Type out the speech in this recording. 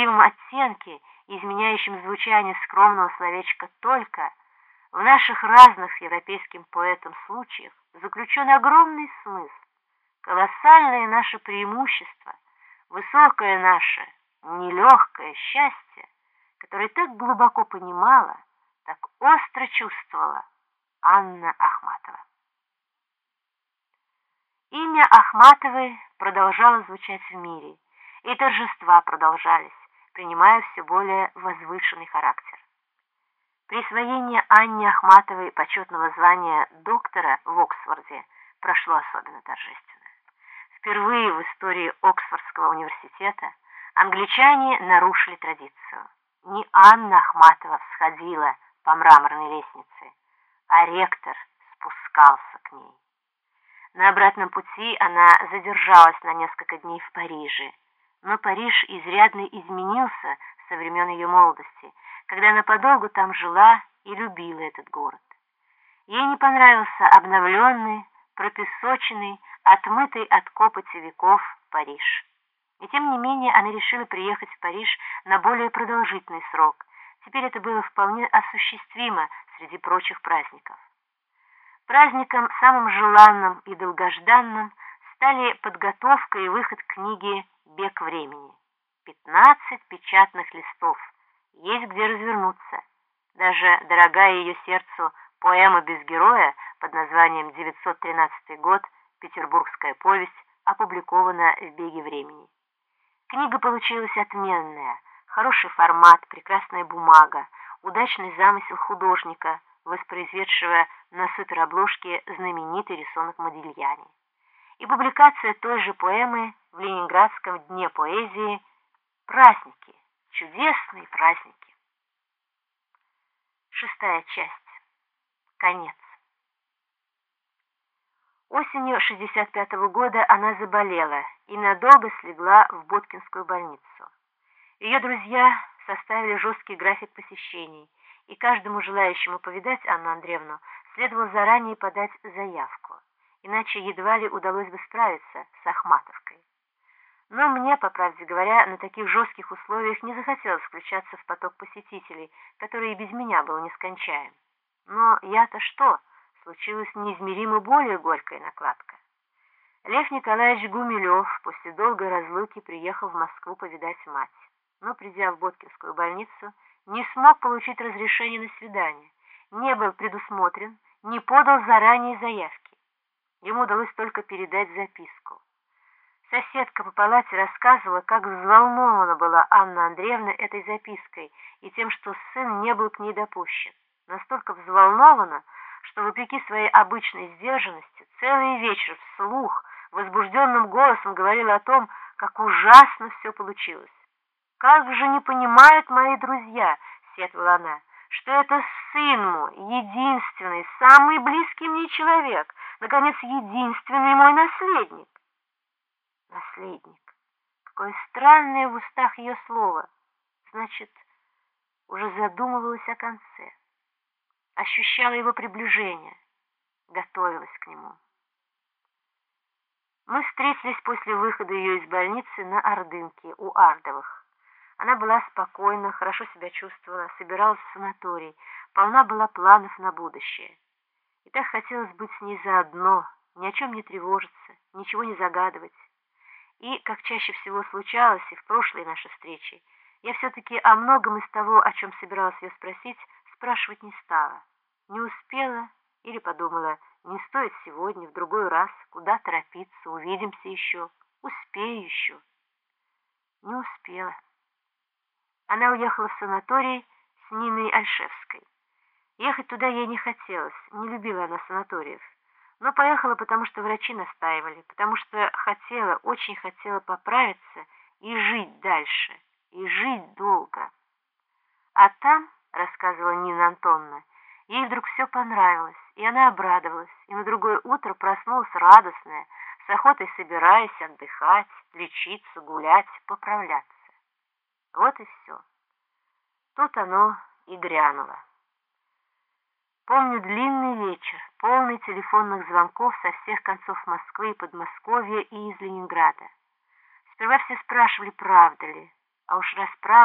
неуловимом оттенке, изменяющем звучание скромного словечка «только», в наших разных европейским поэтам случаях заключен огромный смысл, колоссальное наше преимущество, высокое наше, нелегкое счастье, которое так глубоко понимала, так остро чувствовала Анна Ахматова. Имя Ахматовой продолжало звучать в мире, и торжества продолжались, принимая все более возвышенный характер. Присвоение Анне Ахматовой почетного звания доктора в Оксфорде прошло особенно торжественно. Впервые в истории Оксфордского университета англичане нарушили традицию. Не Анна Ахматова всходила по мраморной лестнице, а ректор спускался к ней. На обратном пути она задержалась на несколько дней в Париже, но Париж изрядно изменился со времен ее молодости, когда она подолгу там жила и любила этот город. Ей не понравился обновленный, пропесоченный, отмытый от копоти веков Париж. И тем не менее она решила приехать в Париж на более продолжительный срок. Теперь это было вполне осуществимо среди прочих праздников. Праздником самым желанным и долгожданным стали подготовка и выход книги «Бег времени». 15 печатных листов, есть где развернуться. Даже дорогая ее сердцу поэма без героя под названием «913 год. Петербургская повесть» опубликована в «Беге времени». Книга получилась отменная, хороший формат, прекрасная бумага, удачный замысел художника – воспроизведшего на суперобложке знаменитый рисунок Модильяни, и публикация той же поэмы в Ленинградском дне поэзии «Праздники, чудесные праздники». Шестая часть. Конец. Осенью 65 -го года она заболела и надолго слегла в Боткинскую больницу. Ее друзья составили жесткий график посещений – и каждому желающему повидать Анну Андреевну следовало заранее подать заявку, иначе едва ли удалось бы справиться с Ахматовкой. Но мне, по правде говоря, на таких жестких условиях не захотелось включаться в поток посетителей, который и без меня был нескончаем. Но я-то что? Случилась неизмеримо более горькая накладка. Лев Николаевич Гумилев после долгой разлуки приехал в Москву повидать мать, но, придя в Боткинскую больницу, не смог получить разрешение на свидание, не был предусмотрен, не подал заранее заявки. Ему удалось только передать записку. Соседка по палате рассказывала, как взволнована была Анна Андреевна этой запиской и тем, что сын не был к ней допущен. Настолько взволнована, что, вопреки своей обычной сдержанности, целый вечер вслух, возбужденным голосом говорила о том, как ужасно все получилось. «Как же не понимают мои друзья», — сетовала она, «что это сын мой, единственный, самый близкий мне человек, наконец, единственный мой наследник». Наследник. Какое странное в устах ее слово. Значит, уже задумывалась о конце. Ощущала его приближение, готовилась к нему. Мы встретились после выхода ее из больницы на Ордынке у Ардовых. Она была спокойна, хорошо себя чувствовала, собиралась в санаторий, полна была планов на будущее. И так хотелось быть с ней заодно, ни о чем не тревожиться, ничего не загадывать. И, как чаще всего случалось и в прошлые наши встречи, я все-таки о многом из того, о чем собиралась ее спросить, спрашивать не стала. Не успела или подумала, не стоит сегодня, в другой раз, куда торопиться, увидимся еще, успею еще. Не успела. Она уехала в санаторий с Ниной Альшевской. Ехать туда ей не хотелось, не любила она санаториев. Но поехала, потому что врачи настаивали, потому что хотела, очень хотела поправиться и жить дальше, и жить долго. А там, рассказывала Нина Антонна, ей вдруг все понравилось, и она обрадовалась, и на другое утро проснулась радостная, с охотой собираясь отдыхать, лечиться, гулять, поправляться. Вот и все. Тут оно и грянуло. Помню длинный вечер, полный телефонных звонков со всех концов Москвы и Подмосковья и из Ленинграда. Сперва все спрашивали, правда ли, а уж расправда